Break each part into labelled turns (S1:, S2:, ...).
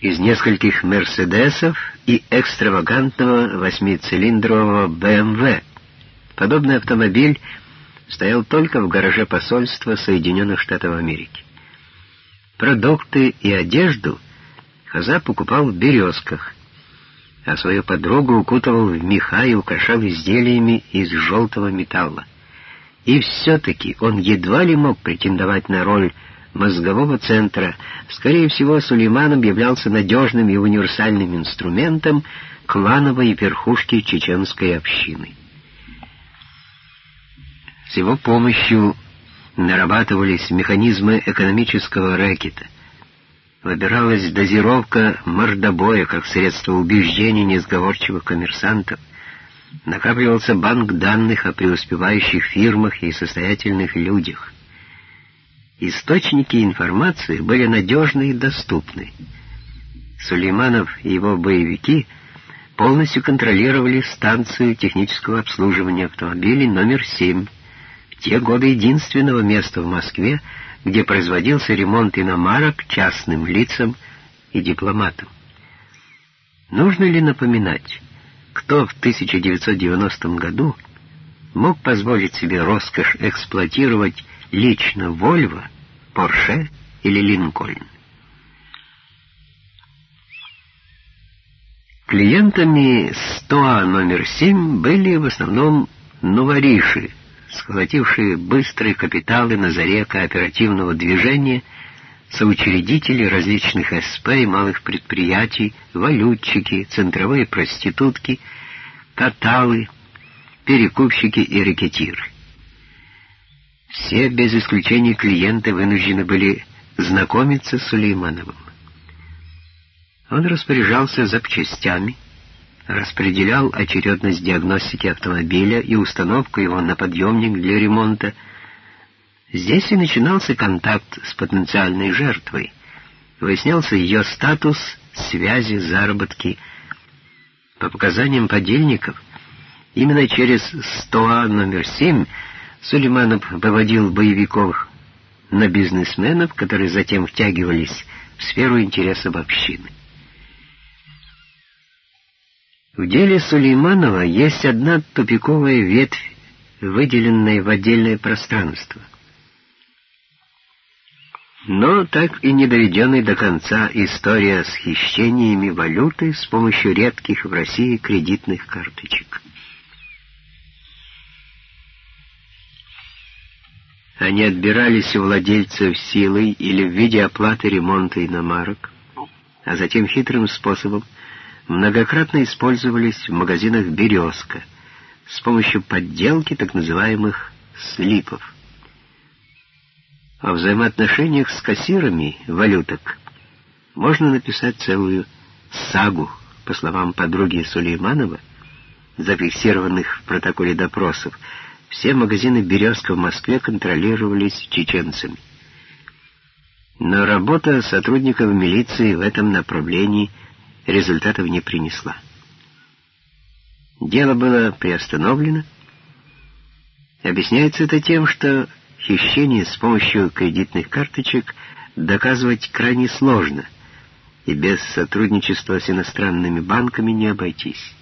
S1: из нескольких «Мерседесов» и экстравагантного восьмицилиндрового «БМВ». Подобный автомобиль стоял только в гараже посольства Соединенных Штатов Америки. Продукты и одежду Хаза покупал в «Березках», а свою подругу укутывал в меха и украшал изделиями из желтого металла. И все-таки он едва ли мог претендовать на роль мозгового центра, скорее всего, Сулейман объявлялся надежным и универсальным инструментом клановой верхушки чеченской общины. С его помощью нарабатывались механизмы экономического рэкета, выбиралась дозировка мордобоя как средство убеждения несговорчивых коммерсантов, накапливался банк данных о преуспевающих фирмах и состоятельных людях. Источники информации были надежны и доступны. Сулейманов и его боевики полностью контролировали станцию технического обслуживания автомобилей номер 7, в те годы единственного места в Москве, где производился ремонт иномарок частным лицам и дипломатам. Нужно ли напоминать, кто в 1990 году мог позволить себе роскошь эксплуатировать лично Вольво, Порше или Линкольн. Клиентами СТОА номер 7 были в основном новориши, схватившие быстрые капиталы на заре кооперативного движения, соучредители различных СП и малых предприятий, валютчики, центровые проститутки, каталы, перекупщики и рекетиры. Все, без исключения клиенты, вынуждены были знакомиться с Сулеймановым. Он распоряжался запчастями, распределял очередность диагностики автомобиля и установку его на подъемник для ремонта. Здесь и начинался контакт с потенциальной жертвой. Выяснялся ее статус, связи, заработки. По показаниям подельников, именно через СТОА номер 7 Сулейманов выводил боевиков на бизнесменов, которые затем втягивались в сферу интересов общины. В деле Сулейманова есть одна тупиковая ветвь, выделенная в отдельное пространство. Но так и не доведенная до конца история с хищениями валюты с помощью редких в России кредитных карточек. Они отбирались у владельцев силой или в виде оплаты ремонта иномарок, а затем хитрым способом многократно использовались в магазинах «Березка» с помощью подделки так называемых «слипов». О взаимоотношениях с кассирами валюток можно написать целую сагу, по словам подруги Сулейманова, зафиксированных в протоколе допросов, все магазины «Березка» в Москве контролировались чеченцами. Но работа сотрудников милиции в этом направлении результатов не принесла. Дело было приостановлено. Объясняется это тем, что хищение с помощью кредитных карточек доказывать крайне сложно, и без сотрудничества с иностранными банками не обойтись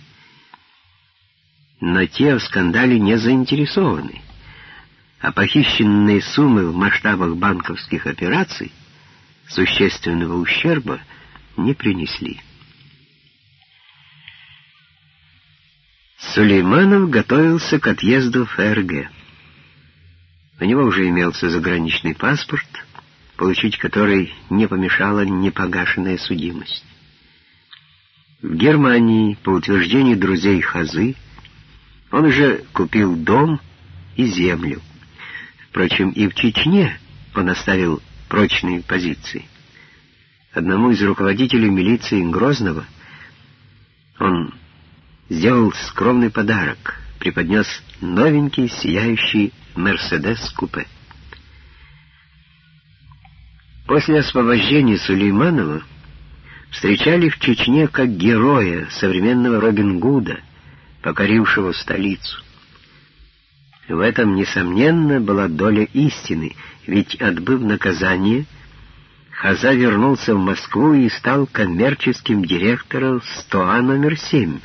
S1: но те в скандале не заинтересованы, а похищенные суммы в масштабах банковских операций существенного ущерба не принесли. Сулейманов готовился к отъезду в ФРГ. У него уже имелся заграничный паспорт, получить который не помешала непогашенная судимость. В Германии, по утверждению друзей Хазы, он уже купил дом и землю. Впрочем, и в Чечне он оставил прочные позиции. Одному из руководителей милиции Грозного он сделал скромный подарок, преподнес новенький сияющий «Мерседес-купе». После освобождения Сулейманова встречали в Чечне как героя современного Робин Гуда — покорившего столицу. В этом, несомненно, была доля истины, ведь, отбыв наказание, Хаза вернулся в Москву и стал коммерческим директором СТОА номер 7—